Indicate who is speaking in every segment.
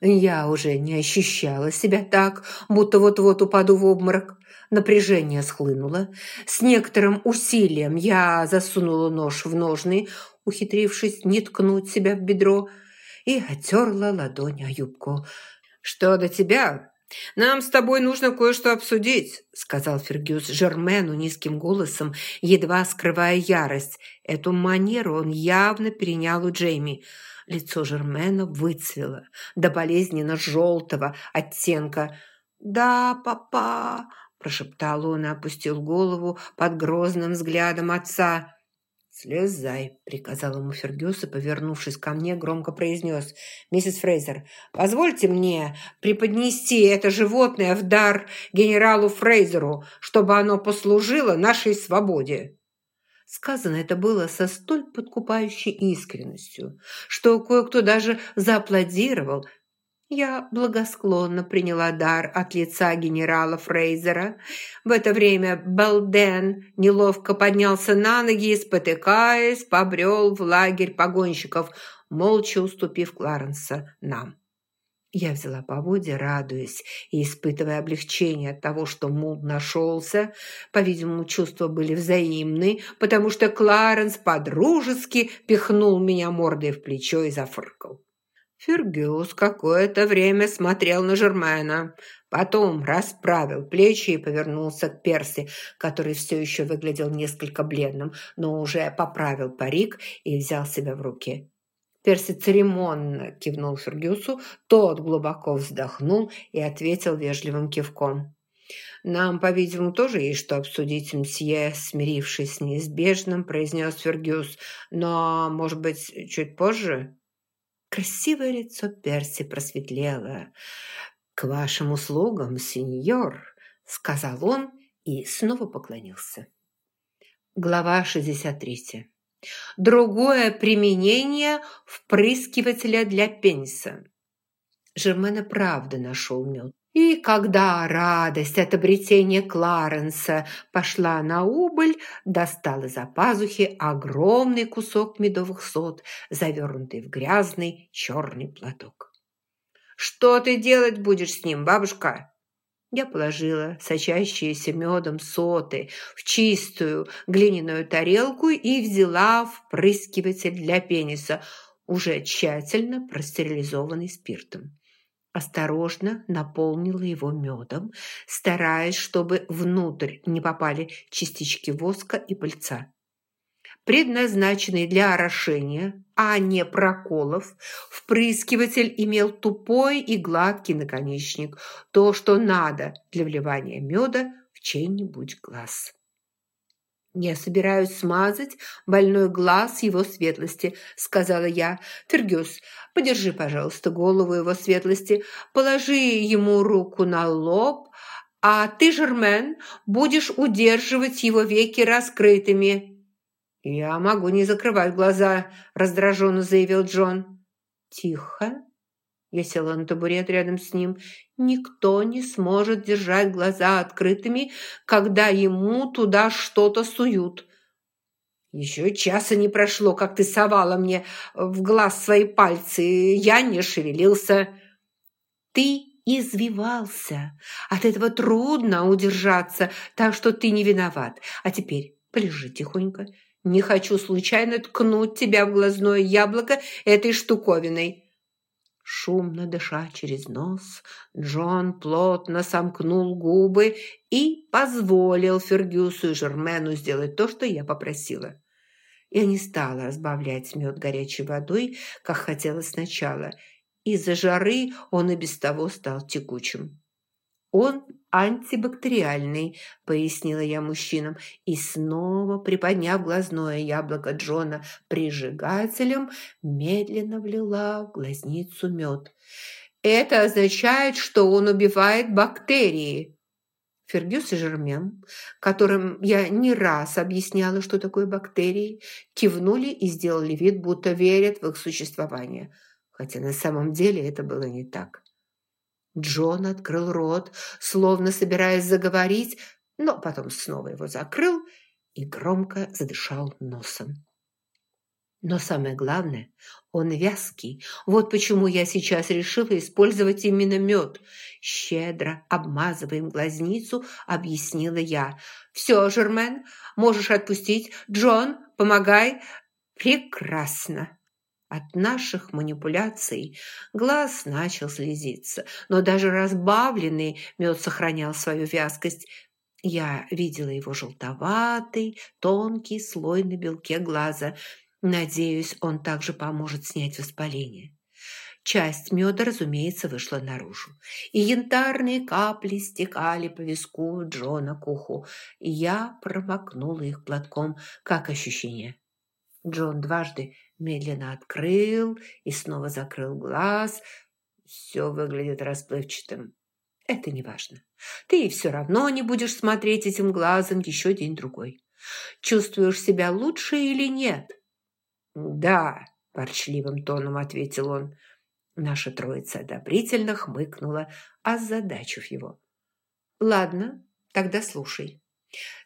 Speaker 1: Я уже не ощущала себя так, будто вот-вот упаду в обморок. Напряжение схлынуло. С некоторым усилием я засунула нож в ножны, ухитрившись не ткнуть себя в бедро, и отерла ладонь о юбку. «Что до тебя? Нам с тобой нужно кое-что обсудить», сказал Фергюс Жермену низким голосом, едва скрывая ярость. Эту манеру он явно перенял у Джейми. Лицо Жермена выцвело до болезненно желтого оттенка. «Да, папа», прошептал он и опустил голову под грозным взглядом отца. «Слезай», — приказал ему Фергюс и, повернувшись ко мне, громко произнес. «Миссис Фрейзер, позвольте мне преподнести это животное в дар генералу Фрейзеру, чтобы оно послужило нашей свободе». Сказано это было со столь подкупающей искренностью, что кое-кто даже зааплодировал, я благосклонно приняла дар от лица генерала Фрейзера. В это время Белден неловко поднялся на ноги и, спотыкаясь, побрел в лагерь погонщиков, молча уступив Кларенса нам. Я взяла поводья, радуясь и испытывая облегчение от того, что Муд нашелся. По-видимому, чувства были взаимны, потому что Кларенс подружески пихнул меня мордой в плечо и зафыркал. Фергюс какое-то время смотрел на Жермена, потом расправил плечи и повернулся к Перси, который все еще выглядел несколько бледным, но уже поправил парик и взял себя в руки. Перси церемонно кивнул Фергюсу, тот глубоко вздохнул и ответил вежливым кивком. «Нам, по-видимому, тоже есть что обсудить, мсье», смирившись с неизбежным, произнес Фергюс. «Но, может быть, чуть позже?» Красивое лицо Перси просветлело. «К вашим услугам, сеньор», — сказал он и снова поклонился. Глава 63. Другое применение впрыскивателя для пениса. Жермен правда нашел мед. И когда радость от обретения Кларенса пошла на убыль, достал из-за пазухи огромный кусок медовых сот, завернутый в грязный черный платок. «Что ты делать будешь с ним, бабушка?» Я положила сочащиеся медом соты в чистую глиняную тарелку и взяла впрыскиватель для пениса, уже тщательно простерилизованный спиртом осторожно наполнила его медом, стараясь, чтобы внутрь не попали частички воска и пыльца. Предназначенный для орошения, а не проколов, впрыскиватель имел тупой и гладкий наконечник, то, что надо для вливания меда в чей-нибудь глаз. «Я собираюсь смазать больной глаз его светлости», — сказала я. «Фергюс, подержи, пожалуйста, голову его светлости, положи ему руку на лоб, а ты, Жермен, будешь удерживать его веки раскрытыми». «Я могу не закрывать глаза», — раздраженно заявил Джон. «Тихо», я села на табурет рядом с ним. Никто не сможет держать глаза открытыми, когда ему туда что-то суют. Еще часа не прошло, как ты совала мне в глаз свои пальцы. Я не шевелился. Ты извивался. От этого трудно удержаться, так что ты не виноват. А теперь полежи тихонько. Не хочу случайно ткнуть тебя в глазное яблоко этой штуковиной. Шумно дыша через нос, Джон плотно сомкнул губы и позволил Фергюсу и Жермену сделать то, что я попросила. Я не стала разбавлять мед горячей водой, как хотела сначала. Из-за жары он и без того стал текучим. Он антибактериальный», – пояснила я мужчинам, и снова, приподняв глазное яблоко Джона прижигателем, медленно влила в глазницу мед. «Это означает, что он убивает бактерии». Фергюс и Жермен, которым я не раз объясняла, что такое бактерии, кивнули и сделали вид, будто верят в их существование, хотя на самом деле это было не так. Джон открыл рот, словно собираясь заговорить, но потом снова его закрыл и громко задышал носом. Но самое главное, он вязкий. Вот почему я сейчас решила использовать именно мед. Щедро обмазываем глазницу, объяснила я. «Все, Жермен, можешь отпустить. Джон, помогай». «Прекрасно». От наших манипуляций глаз начал слезиться, но даже разбавленный мед сохранял свою вязкость. Я видела его желтоватый, тонкий слой на белке глаза – Надеюсь, он также поможет снять воспаление. Часть меда, разумеется, вышла наружу, и янтарные капли стекали по виску Джона к уху. Я промокнула их платком. Как ощущение? Джон дважды медленно открыл и снова закрыл глаз. Все выглядит расплывчатым. Это не важно. Ты все равно не будешь смотреть этим глазом еще день-другой. Чувствуешь себя лучше или нет? «Да», – ворчливым тоном ответил он. Наша троица одобрительно хмыкнула, озадачив его. «Ладно, тогда слушай.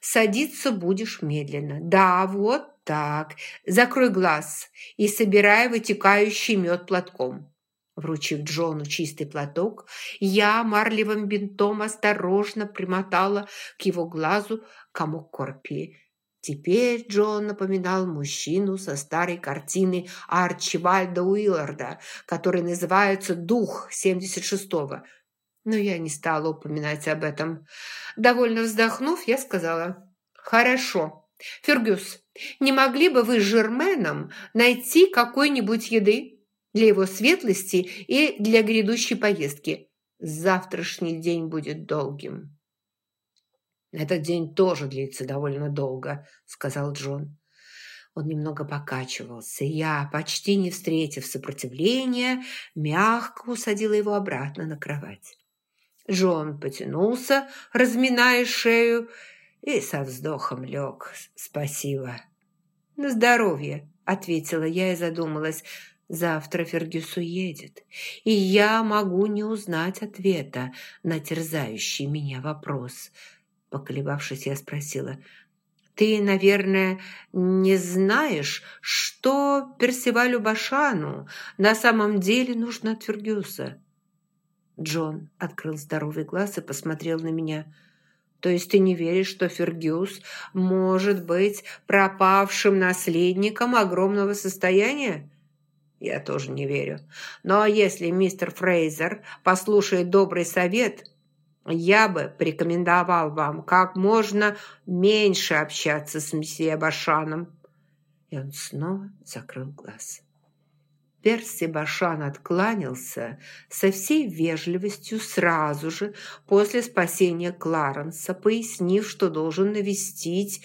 Speaker 1: Садиться будешь медленно. Да, вот так. Закрой глаз и собирай вытекающий мед платком». Вручив Джону чистый платок, я марлевым бинтом осторожно примотала к его глазу комок корпии. Теперь Джон напоминал мужчину со старой картины Арчибальда Уилларда, который называется «Дух 76-го». Но я не стала упоминать об этом. Довольно вздохнув, я сказала «Хорошо. Фергюс, не могли бы вы с Жерменом найти какой-нибудь еды для его светлости и для грядущей поездки? Завтрашний день будет долгим».
Speaker 2: «Этот день тоже длится довольно долго», – сказал Джон. Он немного покачивался. Я, почти не встретив сопротивления, мягко усадила его обратно на кровать. Джон потянулся, разминая шею, и со вздохом лег. «Спасибо». «На здоровье», – ответила я и задумалась. «Завтра Фергюс уедет, и я могу не узнать ответа на терзающий меня вопрос». Поколебавшись, я спросила. «Ты, наверное, не знаешь, что Персивалю Башану на самом деле нужно от Фергюса?» Джон открыл здоровый глаз и посмотрел на меня. «То есть ты не веришь, что Фергюс может быть пропавшим наследником огромного состояния?» «Я тоже не верю. Но если мистер Фрейзер послушает добрый совет, я бы порекомендовал вам как можно меньше общаться с месье Башаном». И он снова закрыл глаз. Перси Башан откланялся со всей вежливостью сразу же после спасения Кларенса, пояснив, что должен навестить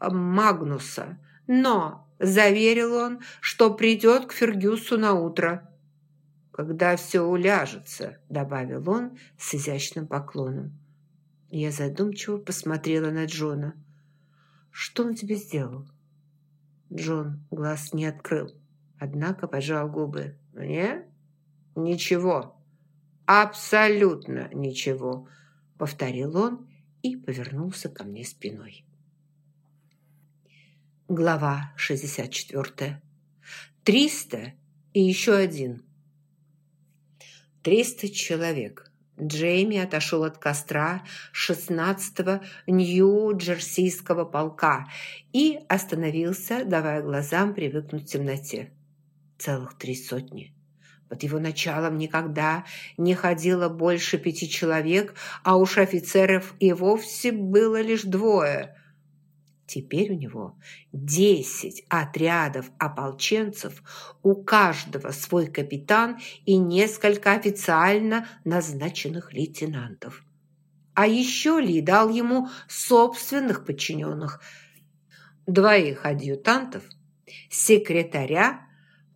Speaker 2: э, Магнуса. Но заверил он, что придет к Фергюсу на утро когда все уляжется», – добавил он с изящным поклоном. Я задумчиво посмотрела на Джона. «Что он тебе сделал?» Джон глаз не открыл, однако пожал губы. «Мне? Ничего. Абсолютно ничего», – повторил он и повернулся ко мне спиной. Глава 64. «Триста и еще один». Триста человек. Джейми отошел от костра 16-го Нью-Джерсийского полка и остановился, давая глазам привыкнуть к темноте. Целых три сотни. Под его началом никогда не ходило больше пяти человек, а уж офицеров и вовсе было лишь двое – Теперь у него десять отрядов ополченцев, у каждого свой капитан и несколько официально назначенных лейтенантов. А еще Ли дал ему собственных подчиненных, двоих адъютантов, секретаря,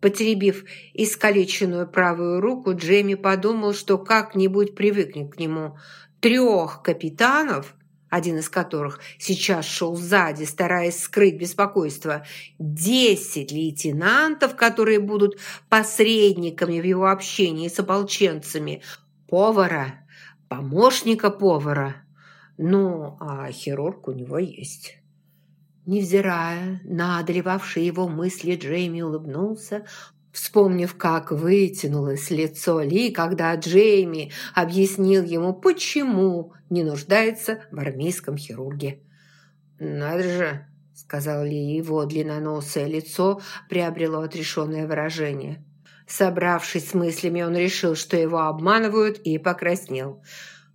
Speaker 2: Потеребив искалеченную правую руку, Джейми подумал, что как-нибудь привыкнет к нему. Трех капитанов один из которых сейчас шел сзади, стараясь скрыть беспокойство, десять лейтенантов, которые будут посредниками в его общении с ополченцами, повара, помощника повара. Ну, а хирург у него есть.
Speaker 1: Невзирая на одолевавшие его мысли, Джейми улыбнулся, вспомнив, как вытянулось лицо Ли, когда Джейми объяснил ему, почему не нуждается в армейском хирурге. «Надо же!» – сказал Ли, его длинноносое лицо приобрело отрешенное выражение. Собравшись с мыслями, он решил, что его обманывают, и покраснел.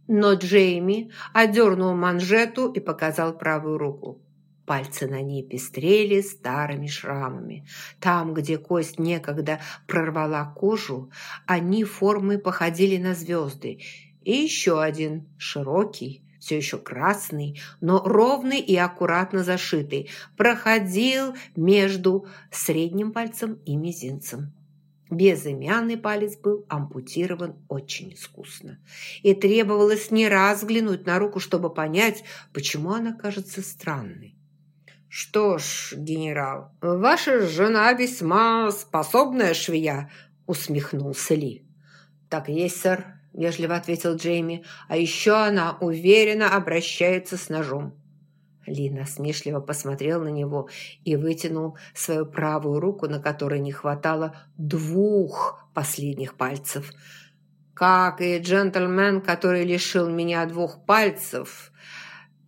Speaker 1: Но Джейми одернул манжету и показал правую руку. Пальцы на ней пестрели старыми шрамами. Там, где кость некогда прорвала кожу, они формой походили на звезды. И еще один, широкий, все еще красный, но ровный и аккуратно зашитый, проходил между средним пальцем и мизинцем. Безымянный палец был ампутирован очень искусно. И требовалось не раз взглянуть на руку, чтобы понять, почему она кажется странной. «Что ж, генерал, ваша жена весьма способная швея», – усмехнулся Ли. «Так есть, сэр», – вежливо ответил Джейми. «А еще она уверенно обращается с ножом». Ли насмешливо посмотрел на него и вытянул свою правую руку, на которой не хватало двух последних пальцев. «Как и джентльмен, который лишил меня двух пальцев,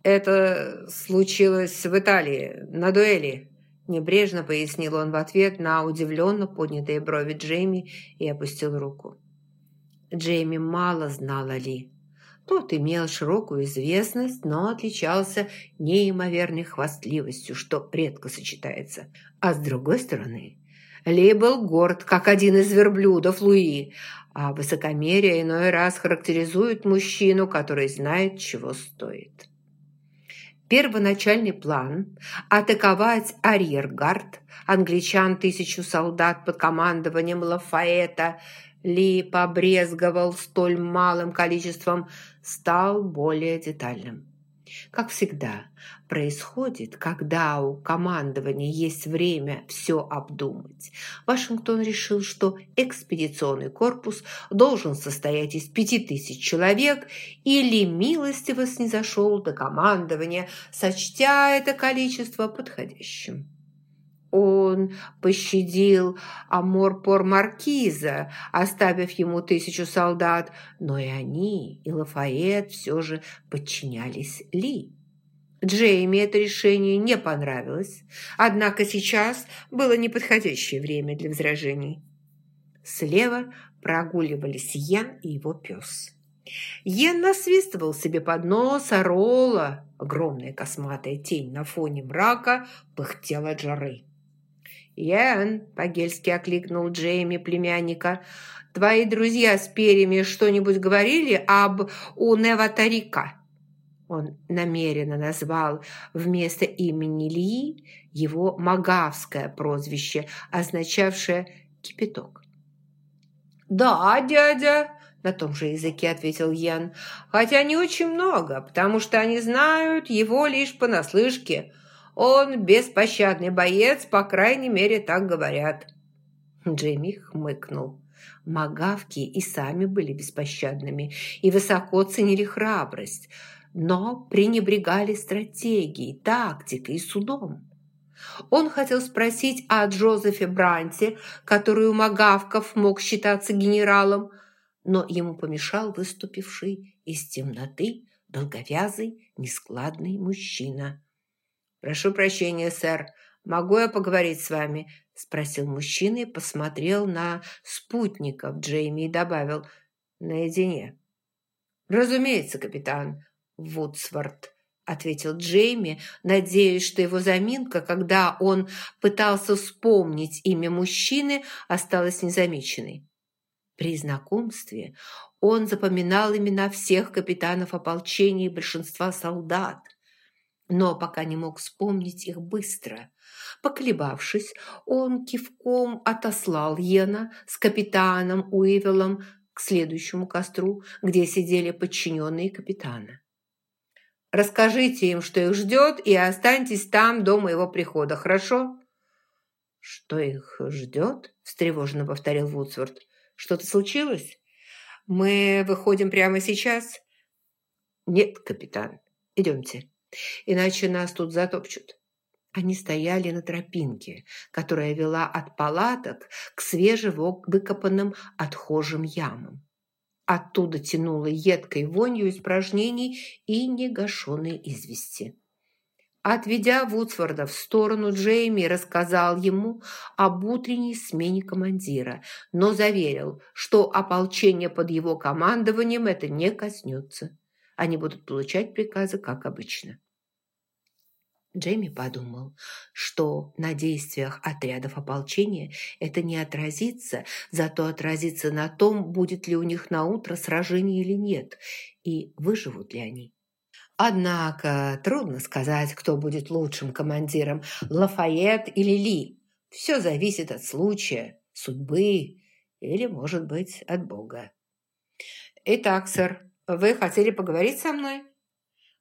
Speaker 1: это случилось в Италии, на дуэли», небрежно пояснил он в ответ на удивленно поднятые брови Джейми и опустил руку. Джейми мало знала Ли. Тот имел широкую известность, но отличался неимоверной хвастливостью, что редко сочетается. А с другой стороны, Ли был горд, как один из верблюдов Луи, а высокомерие иной раз характеризует мужчину, который знает, чего стоит. Первоначальный план – атаковать арьергард, англичан тысячу солдат под командованием Лафаэта – ли побрезговал столь малым количеством, стал более детальным. Как всегда, происходит, когда у командования есть время все обдумать. Вашингтон решил, что экспедиционный корпус должен состоять из пяти тысяч человек или милостиво снизошел до командования, сочтя это количество подходящим. Он пощадил Амор-Пор-Маркиза, оставив ему тысячу солдат, но и они, и Лафайет все же подчинялись Ли. Джейми это решение не понравилось, однако сейчас было неподходящее время для возражений. Слева прогуливались Ян и его пес. Йен насвистывал себе под нос, а Ролла, огромная косматая тень на фоне мрака, пыхтела от. «Ян!» – по-гельски окликнул Джейми племянника. «Твои друзья с перьями что-нибудь говорили об Уневатарика?» Он намеренно назвал вместо имени Ли его магавское прозвище, означавшее «кипяток». «Да, дядя!» – на том же языке ответил Ян. «Хотя не очень много, потому что они знают его лишь понаслышке. Он беспощадный боец, по крайней мере, так говорят». Джейми хмыкнул. Магавки и сами были беспощадными и высоко ценили храбрость, но пренебрегали стратегией, тактикой и судом. Он хотел спросить о Джозефе Бранте, который у Магавков мог считаться генералом, но ему помешал выступивший из темноты долговязый, нескладный мужчина. «Прошу прощения, сэр, могу я поговорить с вами?» – спросил мужчина и посмотрел на спутников Джейми и добавил «наедине». «Разумеется, капитан Вудсворт», – ответил Джейми, надеясь, что его заминка, когда он пытался вспомнить имя мужчины, осталась незамеченной. При знакомстве он запоминал имена всех капитанов ополчения и большинства солдат – но пока не мог вспомнить их быстро. Поколебавшись, он кивком отослал Йена с капитаном Уивелом к следующему костру, где сидели подчиненные капитана. «Расскажите им, что их ждет, и останьтесь там до моего прихода, хорошо?» «Что их ждет?» – встревоженно повторил Вудсворт. «Что-то случилось? Мы выходим прямо сейчас?» «Нет, капитан. Идемте» иначе нас тут затопчут. Они стояли на тропинке, которая вела от палаток к свежевыкопанным отхожим ямам. Оттуда тянуло едкой вонью испражнений и негашенной извести. Отведя Вудсворда в сторону, Джейми рассказал ему об утренней смене командира, но заверил, что ополчение под его командованием это не коснется. Они будут получать приказы, как обычно. Джейми подумал, что на действиях отрядов ополчения это не отразится, зато отразится на том, будет ли у них на утро сражение или нет, и выживут ли они. Однако трудно сказать, кто будет лучшим командиром, Лафайет или Ли. Все зависит от случая, судьбы или, может быть, от Бога. «Итак, сэр, вы хотели поговорить со мной?»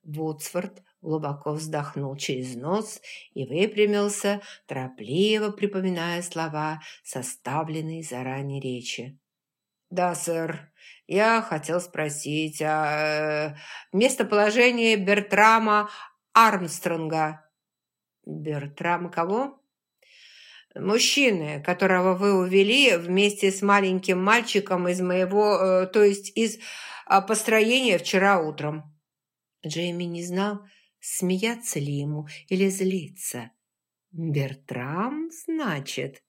Speaker 1: Вудсфорд глубоко вздохнул через нос и выпрямился, торопливо припоминая слова, составленные заранее речи. «Да, сэр, я хотел спросить о э, местоположении Бертрама Армстронга». «Бертрама кого?» «Мужчины, которого вы увели вместе с маленьким мальчиком из моего, э, то есть из э, построения вчера утром». Джейми не знал, смеяться ли ему или злиться. «Бертрам, значит?»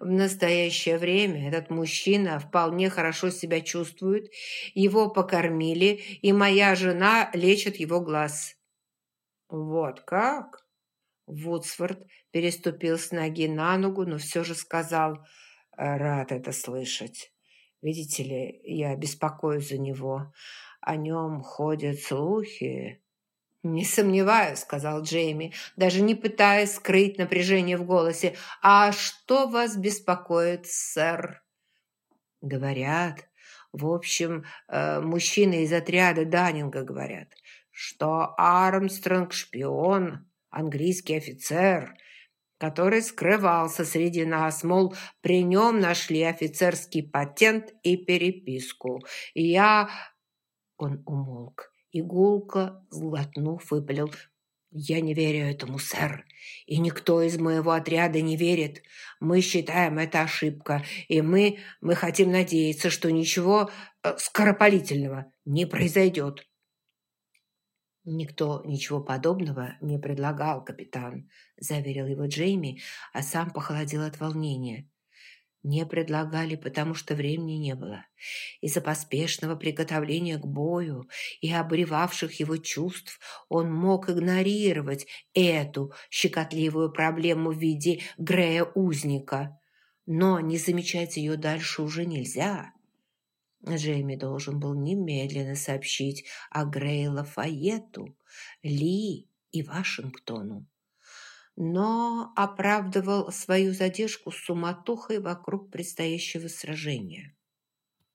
Speaker 1: В настоящее время этот мужчина вполне хорошо себя чувствует, его покормили, и моя жена лечит его глаз. «Вот как?» Вудсворт переступил с ноги на ногу, но все же сказал, «Рад это слышать. Видите ли, я беспокоюсь за него. О нем ходят слухи». «Не сомневаюсь», — сказал Джейми, даже не пытаясь скрыть напряжение в голосе. «А что вас беспокоит, сэр?» «Говорят, в общем, э, мужчины из отряда Даннинга говорят, что Армстронг – шпион, английский офицер, который скрывался среди нас, мол, при нем нашли офицерский патент и переписку. И я...» Он умолк Игулка, глотнув, выпалил. «Я не верю этому, сэр, и никто из моего отряда не верит. Мы считаем это ошибка, и мы, мы хотим надеяться, что ничего э, скоропалительного не произойдет». «Никто ничего подобного не предлагал, капитан», – заверил его Джейми, а сам похолодел от волнения. Не предлагали, потому что времени не было. Из-за поспешного приготовления к бою и обревавших его чувств он мог игнорировать эту щекотливую проблему в виде Грея-узника. Но не замечать ее дальше уже нельзя. Джейми должен был немедленно сообщить о Грее Лафайету, Ли и Вашингтону но оправдывал свою задержку суматохой вокруг предстоящего сражения.